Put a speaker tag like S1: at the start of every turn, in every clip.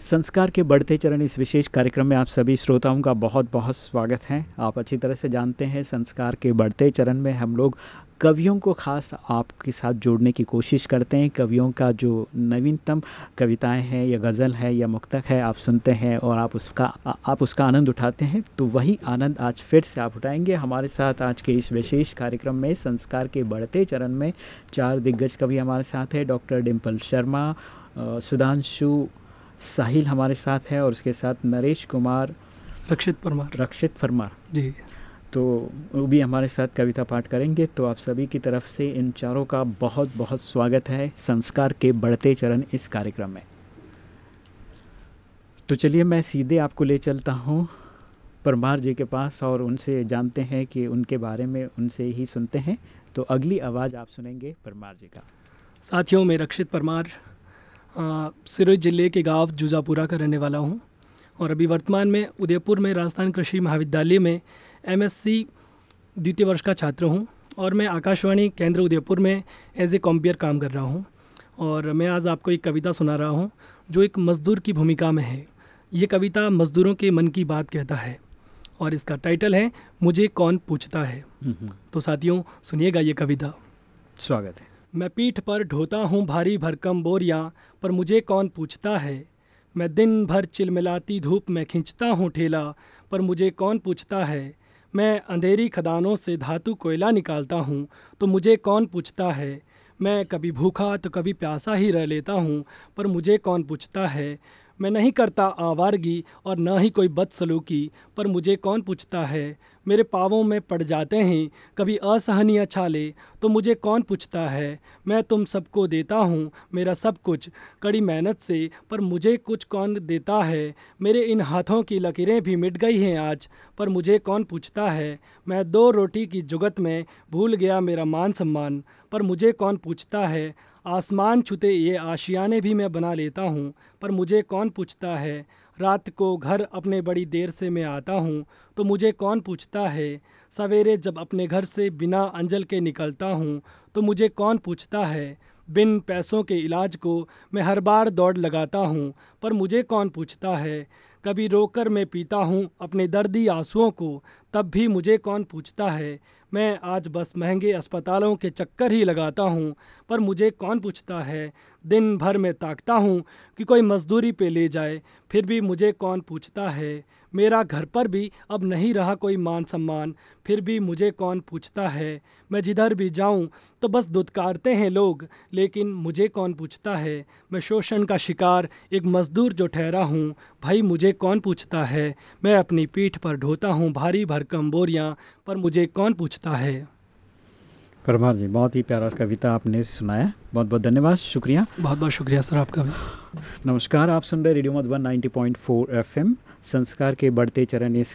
S1: संस्कार के बढ़ते चरण इस विशेष कार्यक्रम में आप सभी श्रोताओं का बहुत बहुत स्वागत है। आप अच्छी तरह से जानते हैं संस्कार के बढ़ते चरण में हम लोग कवियों को खास आपके साथ जोड़ने की कोशिश करते हैं। कवियों का जो नवीनतम कविताएँ हैं या गज़ल है या मुक्तक है आप सुनते हैं और आप उसका आप उसका आनंद उठाते हैं तो वही आनंद आज फिर से आप उठाएँगे। हमारे साथ आज के इस विशेष कार्यक्रम में संस्कार के बढ़ते चरण में चार दिग्गज कवि हमारे साथ हैं, डॉक्टर डिम्पल शर्मा सुधांशु साहिल हमारे साथ है और उसके साथ नरेश कुमार
S2: रक्षित परमार।
S1: रक्षित परमार।
S2: जी।
S1: तो वो भी हमारे साथ कविता पाठ करेंगे। तो आप सभी की तरफ़ से इन चारों का बहुत बहुत स्वागत है संस्कार के बढ़ते चरण इस कार्यक्रम में। तो चलिए मैं सीधे आपको ले चलता हूँ। परमार जी के पास और उनसे जानते हैं कि उनके बारे में उनसे ही सुनते हैं। तो अगली आवाज़ आप सुनेंगे परमार जी का।
S2: साथियों में रक्षित परमार सिरोही ज़िले के गाँव जुजापुरा का रहने वाला हूँ। और अभी वर्तमान में उदयपुर में राजस्थान कृषि महाविद्यालय में एमएससी द्वितीय वर्ष का छात्र हूँ और मैं आकाशवाणी केंद्र उदयपुर में एज ए कॉम्पियर काम कर रहा हूँ। और मैं आज आपको एक कविता सुना रहा हूँ जो एक मज़दूर की भूमिका में है। ये कविता मज़दूरों के मन की बात कहता है और इसका टाइटल है मुझे कौन पूछता है। हम्म, हम्म। तो साथियों सुनिएगा ये कविता।
S1: स्वागत है।
S2: मैं पीठ पर ढोता हूँ भारी भरकम बोरियाँ, पर मुझे कौन पूछता है? मैं दिन भर चिलमिलाती धूप में खींचता हूँ ठेला, पर मुझे कौन पूछता है? मैं अंधेरी खदानों से धातु कोयला निकालता हूँ तो मुझे कौन पूछता है? मैं कभी भूखा तो कभी प्यासा ही रह लेता हूँ, पर मुझे कौन पूछता है? मैं नहीं करता आवारगी, और न ही कोई बदसलूकी, पर मुझे कौन पूछता है? मेरे पाँवों में पड़ जाते हैं, कभी असहनीय छाले तो मुझे कौन पूछता है? मैं तुम सबको देता हूँ, मेरा सब कुछ। कड़ी मेहनत से, पर मुझे कुछ कौन देता है? मेरे इन हाथों की लकीरें भी मिट गई हैं आज, पर मुझे कौन पूछता है? मैं दो रोटी की जुगत में भूल गया मेरा मान सम्मान, पर मुझे कौन पूछता है? आसमान छुते ये आशियाने भी मैं बना लेता हूँ, पर मुझे कौन पूछता है? रात को घर अपने बड़ी देर से मैं आता हूँ तो मुझे कौन पूछता है? सवेरे जब अपने घर से बिना अंजल के निकलता हूँ तो मुझे कौन पूछता है? बिन पैसों के इलाज को मैं हर बार दौड़ लगाता हूँ, पर मुझे कौन पूछता है? कभी रोकर मैं पीता हूँ अपने दर्दी आंसुओं को, तब भी मुझे कौन पूछता है? मैं आज बस महँगे अस्पतालों के चक्कर ही लगाता हूँ, पर मुझे कौन पूछता है? दिन भर में ताकता हूँ कि कोई मजदूरी पे ले जाए, फिर भी मुझे कौन पूछता है? मेरा घर पर भी अब नहीं रहा कोई मान सम्मान, फिर भी मुझे कौन पूछता है? मैं जिधर भी जाऊँ तो बस दुदकारते हैं लोग, लेकिन मुझे कौन पूछता है? मैं शोषण का शिकार, एक मज़दूर जो ठहरा हूँ, भाई मुझे कौन पूछता है? मैं अपनी पीठ पर ढोता हूँ भारी भरकम बोरियाँ, पर मुझे कौन पूछता है।
S1: परमार जी बहुत ही प्यारा कविता आपने सुनाया। बहुत बहुत धन्यवाद शुक्रिया।
S2: बहुत बहुत शुक्रिया सर आपका भी।
S1: नमस्कार आप सुन रहे रेडियो मधुबन 90.4 एफएम। संस्कार के बढ़ते चरण इस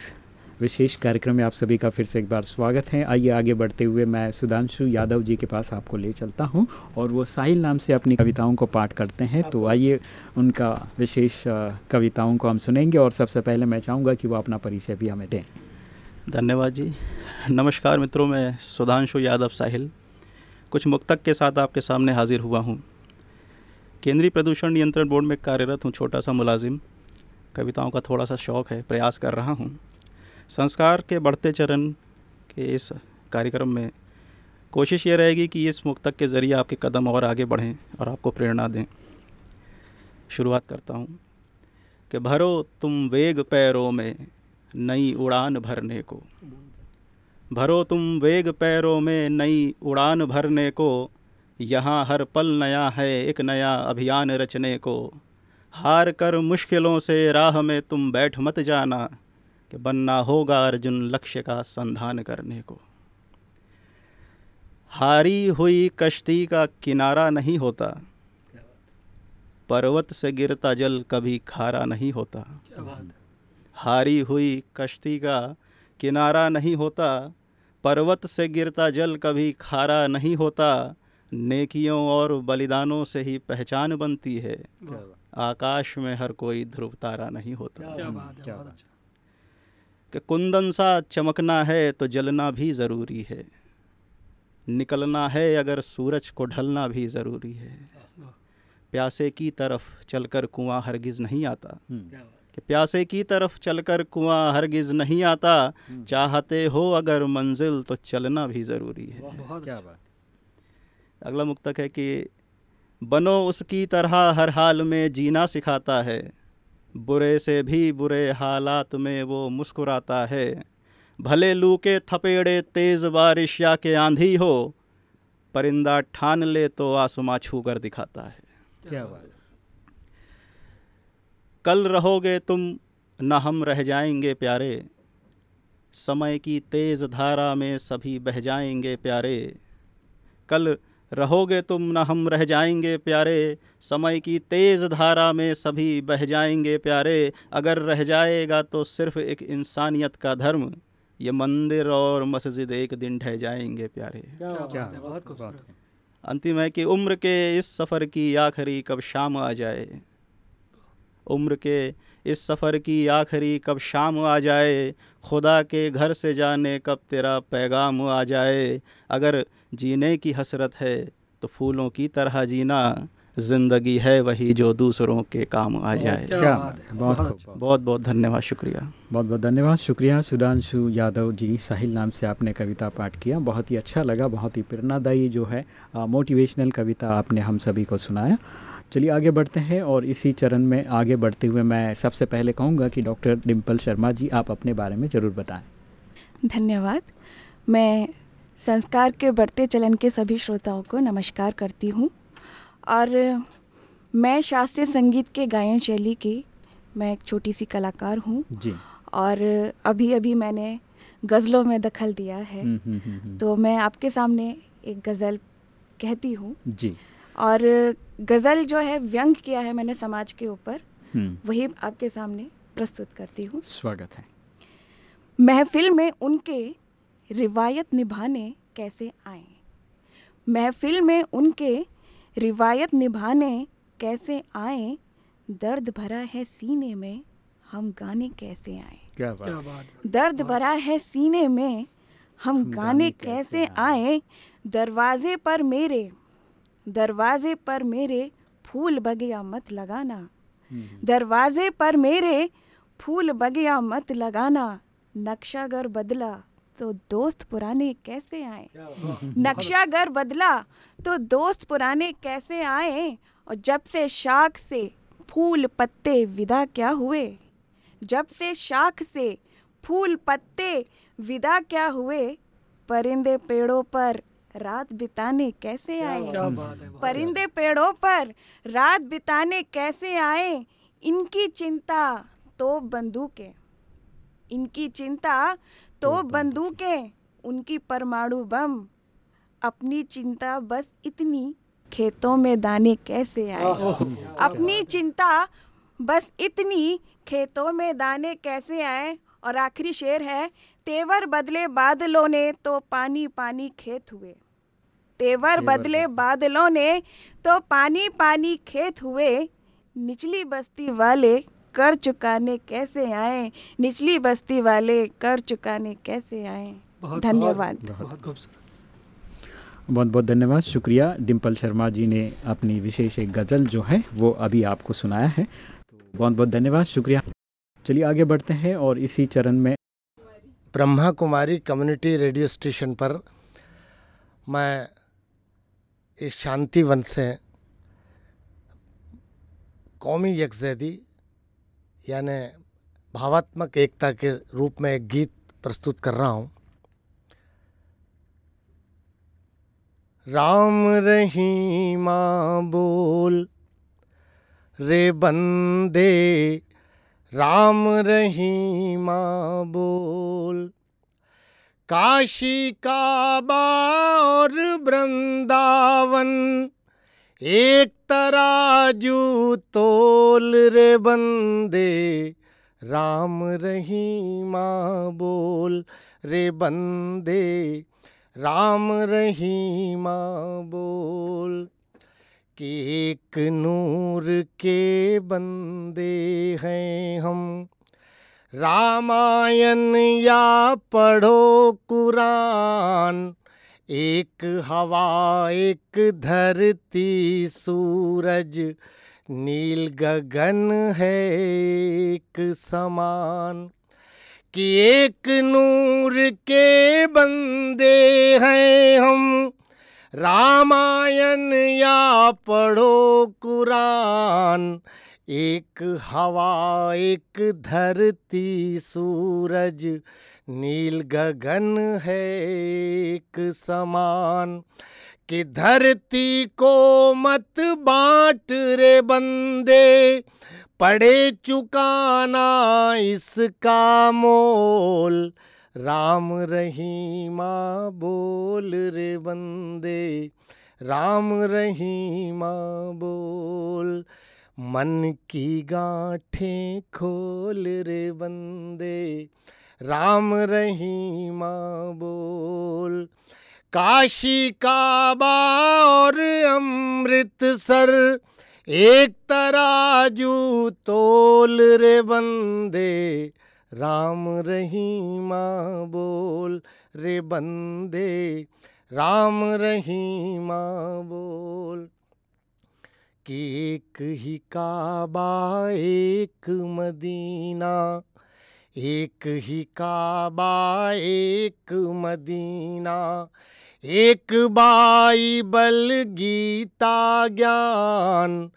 S1: विशेष कार्यक्रम में आप सभी का फिर से एक बार स्वागत है। आइए आगे बढ़ते हुए मैं सुधांशु यादव जी के पास आपको ले चलता हूँ और वो साहिल नाम से अपनी कविताओं को पाठ करते हैं। तो आइए उनका विशेष कविताओं को हम सुनेंगे और सबसे पहले मैं चाहूँगा कि वो अपना परिचय भी हमें दें।
S3: धन्यवाद जी। नमस्कार मित्रों, मैं सुधांशु यादव साहिल। कुछ मुक्तक के साथ आपके सामने हाजिर हुआ हूँ। केंद्रीय प्रदूषण नियंत्रण बोर्ड में कार्यरत हूँ छोटा सा मुलाजिम। कविताओं का थोड़ा सा शौक़ है, प्रयास कर रहा हूँ। संस्कार के बढ़ते चरण के इस कार्यक्रम में कोशिश ये रहेगी कि इस मुक्तक के ज़रिए आपके कदम और आगे बढ़ें और आपको प्रेरणा दें। शुरुआत करता हूँ कि भरो तुम वेग पैरों में नई उड़ान भरने को। भरो तुम वेग पैरों में नई उड़ान भरने को यहाँ हर पल नया है एक नया अभियान रचने को। हार कर मुश्किलों से राह में तुम बैठ मत जाना कि बनना होगा अर्जुन लक्ष्य का संधान करने को। हारी हुई कश्ती का किनारा नहीं होता। पर्वत से गिरता जल कभी खारा नहीं होता। हारी हुई कश्ती का किनारा नहीं होता पर्वत से गिरता जल कभी खारा नहीं होता नेकियों और बलिदानों से ही पहचान बनती है। आकाश में हर कोई ध्रुव तारा नहीं होता।
S2: क्या बात है
S1: क्या बात।
S2: अच्छा।
S3: कि कुंदन सा चमकना है तो जलना भी ज़रूरी है। निकलना है अगर सूरज को ढलना भी ज़रूरी है। प्यासे की तरफ़ चलकर कुआँ हरगिज़ नहीं आता।
S2: क्या बात।
S3: कि प्यासे की तरफ़ चलकर कुआँ हरगिज़ नहीं आता
S1: हम्म।
S3: चाहते हो अगर मंजिल तो चलना भी ज़रूरी है।
S2: बहुत
S1: क्या
S2: अच्छा।
S1: बात।
S3: अगला मुक्तक है कि बनो उसकी तरह हर हाल में जीना सिखाता है बुरे से भी बुरे हालात में वो मुस्कुराता है। भले लू के थपेड़े तेज़ बारिश या के आंधी हो परिंदा ठान ले तो आसमां छू कर दिखाता है।
S1: क्या बात।
S3: कल रहोगे तुम न हम रह जाएँगे प्यारे। समय की तेज़ धारा में सभी बह जाएँगे प्यारे। कल रहोगे तुम न हम रह जाएँगे प्यारे। समय की तेज़ धारा में सभी बह जाएँगे प्यारे। अगर रह जाएगा तो सिर्फ़ एक इंसानियत का धर्म। ये मंदिर और मस्जिद एक दिन ढह जाएँगे प्यारे।
S2: क्या बात बहुत खूबसूरत।
S3: अंतिम है कि उम्र के इस सफ़र की आखिरी कब शाम आ जाए। उम्र के इस सफ़र की आखिरी कब शाम आ जाए खुदा के घर से जाने कब तेरा पैगाम आ जाए। अगर जीने की हसरत है तो फूलों की तरह जीना ज़िंदगी है वही जो दूसरों के काम आ जाए।
S2: क्या
S1: क्या
S2: बात
S1: बात
S2: है,
S1: बहुत
S2: बहुत
S1: खूब।
S3: बहुत बहुत धन्यवाद शुक्रिया।
S1: बहुत बहुत धन्यवाद शुक्रिया। सुधांशु यादव जी साहिल नाम से आपने कविता पाठ किया। बहुत ही अच्छा लगा बहुत ही प्रेरणादायी जो है मोटिवेशनल कविता आपने हम सभी को सुनाया। चलिए आगे बढ़ते हैं और इसी चरण में आगे बढ़ते हुए मैं सबसे पहले कहूँगा कि डॉक्टर डिम्पल शर्मा जी आप अपने बारे में ज़रूर बताएँ।
S4: धन्यवाद। मैं संस्कार के बढ़ते चलन के सभी श्रोताओं को नमस्कार करती हूँ और मैं शास्त्रीय संगीत के गायन शैली की मैं एक छोटी सी कलाकार हूँ
S1: जी।
S4: और अभी अभी मैंने गज़लों में दखल दिया है।
S1: हम्म, हम्म, हम्म,
S4: तो मैं आपके सामने एक गज़ल कहती हूँ।
S1: जी।
S4: और गज़ल जो है व्यंग किया है मैंने समाज के ऊपर
S1: हम्म,
S4: वही आपके सामने प्रस्तुत करती हूँ।
S1: स्वागत है।
S4: महफिल में उनके रिवायत निभाने कैसे आए? महफिल में उनके रिवायत निभाने कैसे आए? दर्द भरा है सीने में हम गाने कैसे आए?
S1: क्या
S2: क्या
S1: बात।
S4: दर्द भरा है सीने में हम
S1: हम
S4: गाने कैसे आए? दरवाजे पर मेरे दरवाजे पर मेरे फूल बगिया मत लगाना।
S1: हम्म,
S4: दरवाजे पर मेरे फूल बगिया मत लगाना। नक्शा घर बदला तो दोस्त पुराने कैसे आए। नक्शा घर बदला तो दोस्त पुराने कैसे आए? और जब से शाख से फूल पत्ते विदा क्या हुए? जब से शाख से फूल पत्ते विदा क्या हुए? परिंदे पेड़ों पर रात बिताने कैसे आए?
S2: क्या बात है
S4: परिंदे पेड़ों पर रात बिताने कैसे आए? इनकी चिंता तो बंदूकें। इनकी चिंता तो बंदूकें। उनकी परमाणु बम। अपनी चिंता बस इतनी खेतों में दाने कैसे आए? अपनी चिंता बस इतनी खेतों में दाने कैसे आए? और आखिरी शेर है तेवर बदले बादलों ने तो पानी पानी खेत हुए। तेवर बदले बादलों ने तो पानी पानी खेत हुए। निचली बस्ती वाले कर चुकाने कैसे आए? निचली बस्ती वाले कर चुकाने कैसे आए?
S2: बहुत-
S4: धन्यवाद।
S2: बहुत खूबसूरत
S1: बहुत बहुत धन्यवाद। शुक्रिया डिम्पल शर्मा जी ने अपनी विशेष एक गज़ल जो है वो अभी आपको सुनाया है। तो बहुत बहुत धन्यवाद। शुक्रिया। चलिए आगे बढ़ते हैं और इसी चरण में।
S5: Brahma Kumari community radio station पर मैं इस शांति वन से कौमी यकजहदी, यानि भावात्मक एकता के रूप में एक गीत प्रस्तुत कर रहा हूँ। राम रहीमा बोल, रे बंदे राम रहीमा बोल। काशी काबा और वृंदावन, एक तराजू तोल रे बंदे। राम रहीमा बोल रे बंदे, राम रहीमा बोल। कि एक नूर के बंदे हैं हम। रामायण या पढ़ो कुरान, एक हवा, एक धरती, सूरज नील गगन है एक समान। कि एक नूर के बंदे हैं हम रामायण या पढ़ो कुरान। एक हवा, एक धरती, सूरज, नील गगन है एक समान। कि धरती को मत बांट रे बंदे पड़े चुकाना इसका मोल। राम रहीमा बोल रे बंदे, राम रहीमा बोल, मन की गांठें खोल रे बंदे, राम रहीमा बोल। काशी काबा और अमृतसर, एक तराजू तोल रे बंदे राम रहीमा बोल रे बंदे, राम रहीमा बोल। कि एक ही काबा, एक मदीना, एक ही काबा, एक मदीना। एक बाइबल गीता ज्ञान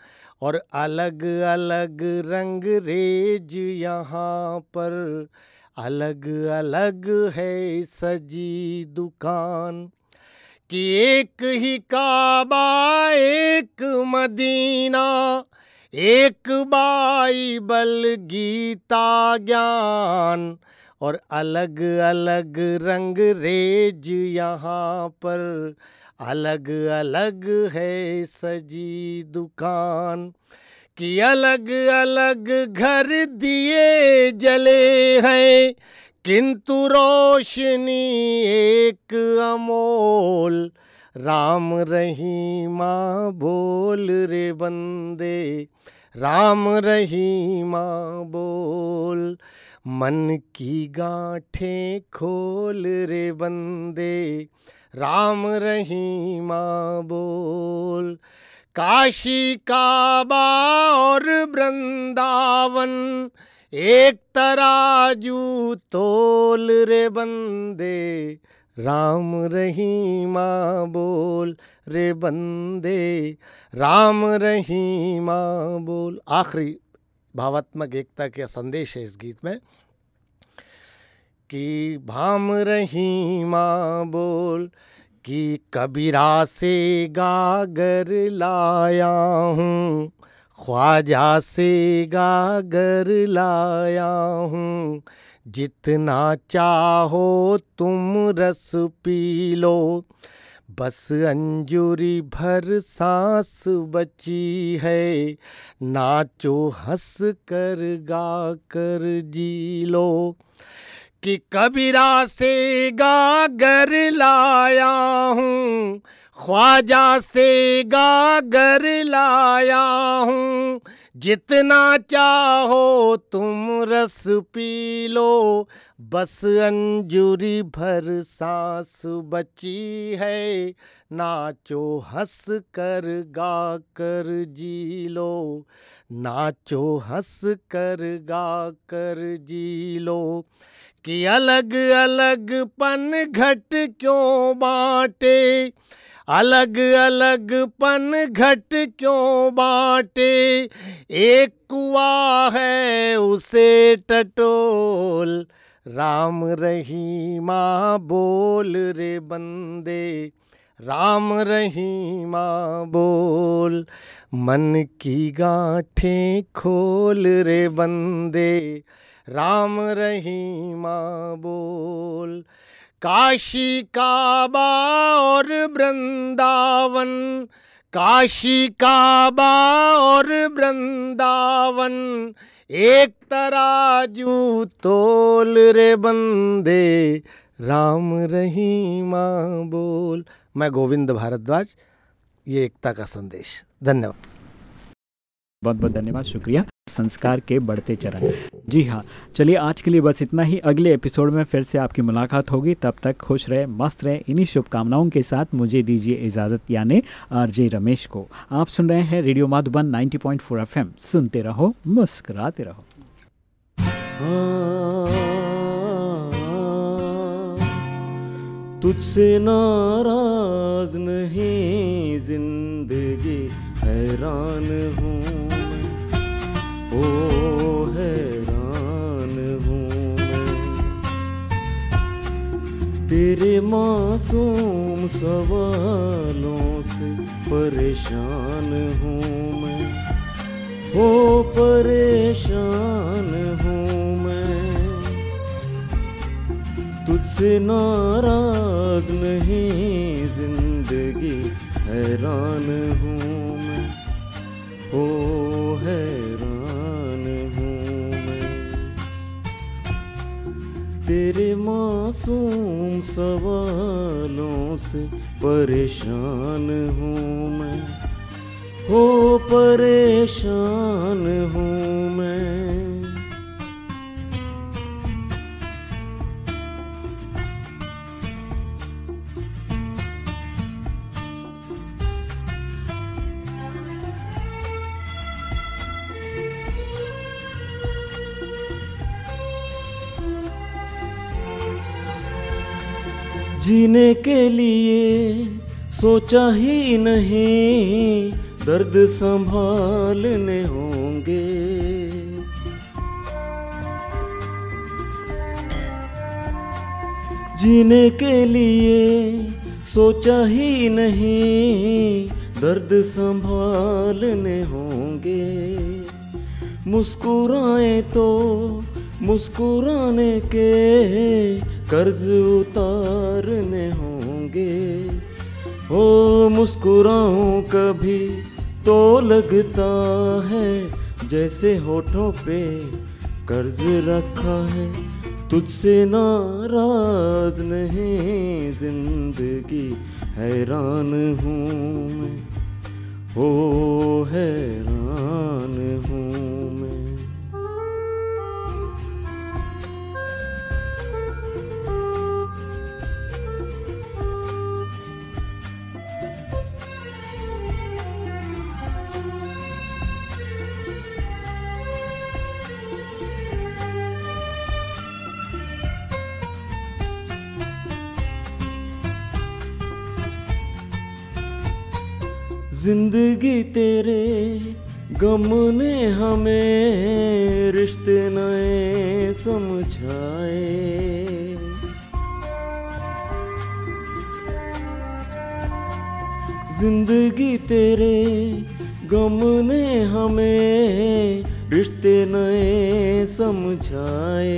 S5: और अलग अलग रंग रेज यहाँ पर। अलग अलग है सजी दुकान। कि एक ही काबा, एक मदीना, एक बाइबल गीता ज्ञान। और अलग अलग रंग रेज यहाँ पर। अलग अलग है सजी दुकान, कि अलग अलग घर दिए जले हैं, किंतु रोशनी एक अमोल। राम रहीमा बोल रे बंदे, राम रहीमा बोल। मन की गांठें खोल रे बंदे राम रहीमा बोल। काशी, काबा और वृंदावन, एक तराजू तोल रे बंदे। राम रहीमा बोल रे बंदे, राम रहीमा बोल। आखिरी भावात्मक एकता का संदेश है इस गीत में। कि भाम रही माँ बोल कि कबीरा से गागर लाया हूँ, ख्वाजा से गागर लाया हूँ। जितना चाहो तुम रस पी लो, बस अंजुरी भर सांस बची है, नाचो हंस कर गा कर जी लो। कि कबीरा से गागर लाया हूँ, ख्वाजा से गागर लाया हूँ। जितना चाहो तुम रस पी लो, बस अंजुरी भर सांस बची है। नाचो हंस कर गा कर जी लो, नाचो हंस कर गा कर जी लो। कि अलग अलग पन घट क्यों बाटे? अलग अलग पन घट क्यों बाटे? एक कुआ है, उसे टटोल। राम रही माँ बोल रे बंदे। राम रही माँ बोल। मन की गांठें खोल रे बंदे। राम रहीमा बोल। काशी काबा और वृंदावन, काशी काबा और वृंदावन, एक तराजू तोल रे बंदे, राम रहीमा बोल। मैं गोविंद भारद्वाज, ये एकता का संदेश। धन्यवाद।
S1: बहुत बहुत धन्यवाद, शुक्रिया। संस्कार के बढ़ते चरण। जी हाँ चलिए आज के लिए बस इतना ही। अगले एपिसोड में फिर से आपकी मुलाकात होगी। तब तक खुश रहे, मस्त रहे। इन्हीं शुभकामनाओं के साथ मुझे दीजिए इजाज़त, यानी आरजे रमेश को। आप सुन रहे हैं रेडियो माधुबन 90.4 एफएम। सुनते रहो, मुस्कुराते रहो।
S6: तुझसे नाराज़ नहीं, ज़िंदगी हैरान हूँ। ओ हैरान हूँ। तेरे मासूम सवालों से परेशान हूँ मैं। ओ परेशान हूँ मैं। तुझसे नाराज़ नहीं, ज़िंदगी हैरान हूँ मैं। ओ हैरान तेरे मासूम सवालों से परेशान हूँ मैं। हो परेशान हूँ मैं। जीने के लिए सोचा ही नहीं, दर्द संभालने होंगे। जीने के लिए सोचा ही नहीं, दर्द संभालने होंगे। मुस्कुराए तो मुस्कुराने के कर्ज उतारने होंगे। हो मुस्कुराऊं कभी तो लगता है, जैसे होठों पे कर्ज रखा है। तुझसे नाराज़ नहीं, ज़िंदगी हैरान हूँ मैं। हो हमें रिश्ते नए समझाए। ज़िंदगी तेरे गम ने हमें रिश्ते नए समझाए।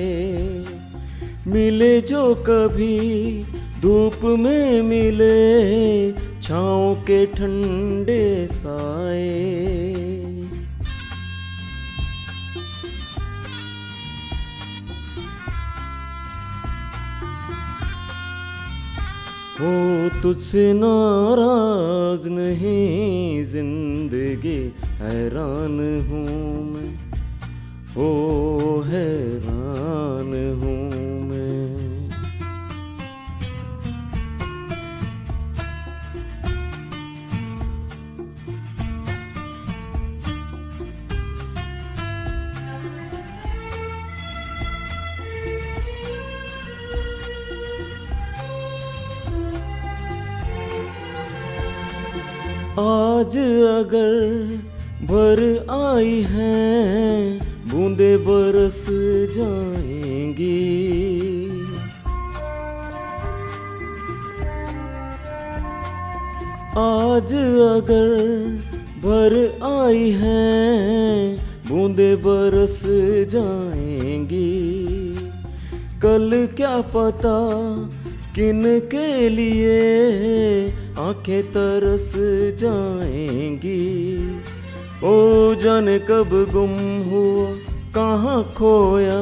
S6: मिले जो कभी धूप में मिले, छाँव के ठंडे साए। हो तुझसे नाराज़ नहीं ज़िंदगी हैरान हूँ मैं। हो हैरान आज अगर भर आई हैं, बूंदे बरस जाएँगी। आज अगर भर आई हैं, बूंदे बरस जाएँगी। कल क्या पता किन के लिए आँखें तरस जाएँगी। ओ जाने कब गुम हुआ, कहाँ खोया?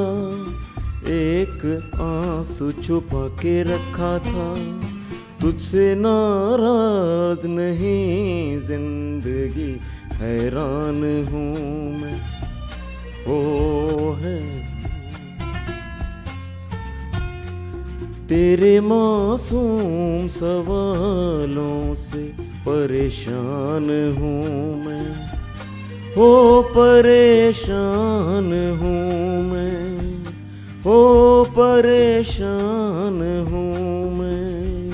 S6: एक आँसू छुपा के रखा था। तुझसे नाराज़ नहीं, ज़िंदगी हैरान हूँ मैं। ओ है तेरे मासूम सवालों से परेशान हूँ मैं। हो परेशान हूँ मैं। हो परेशान हूँ मैं।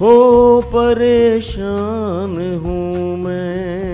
S6: हो परेशान हूँ मैं।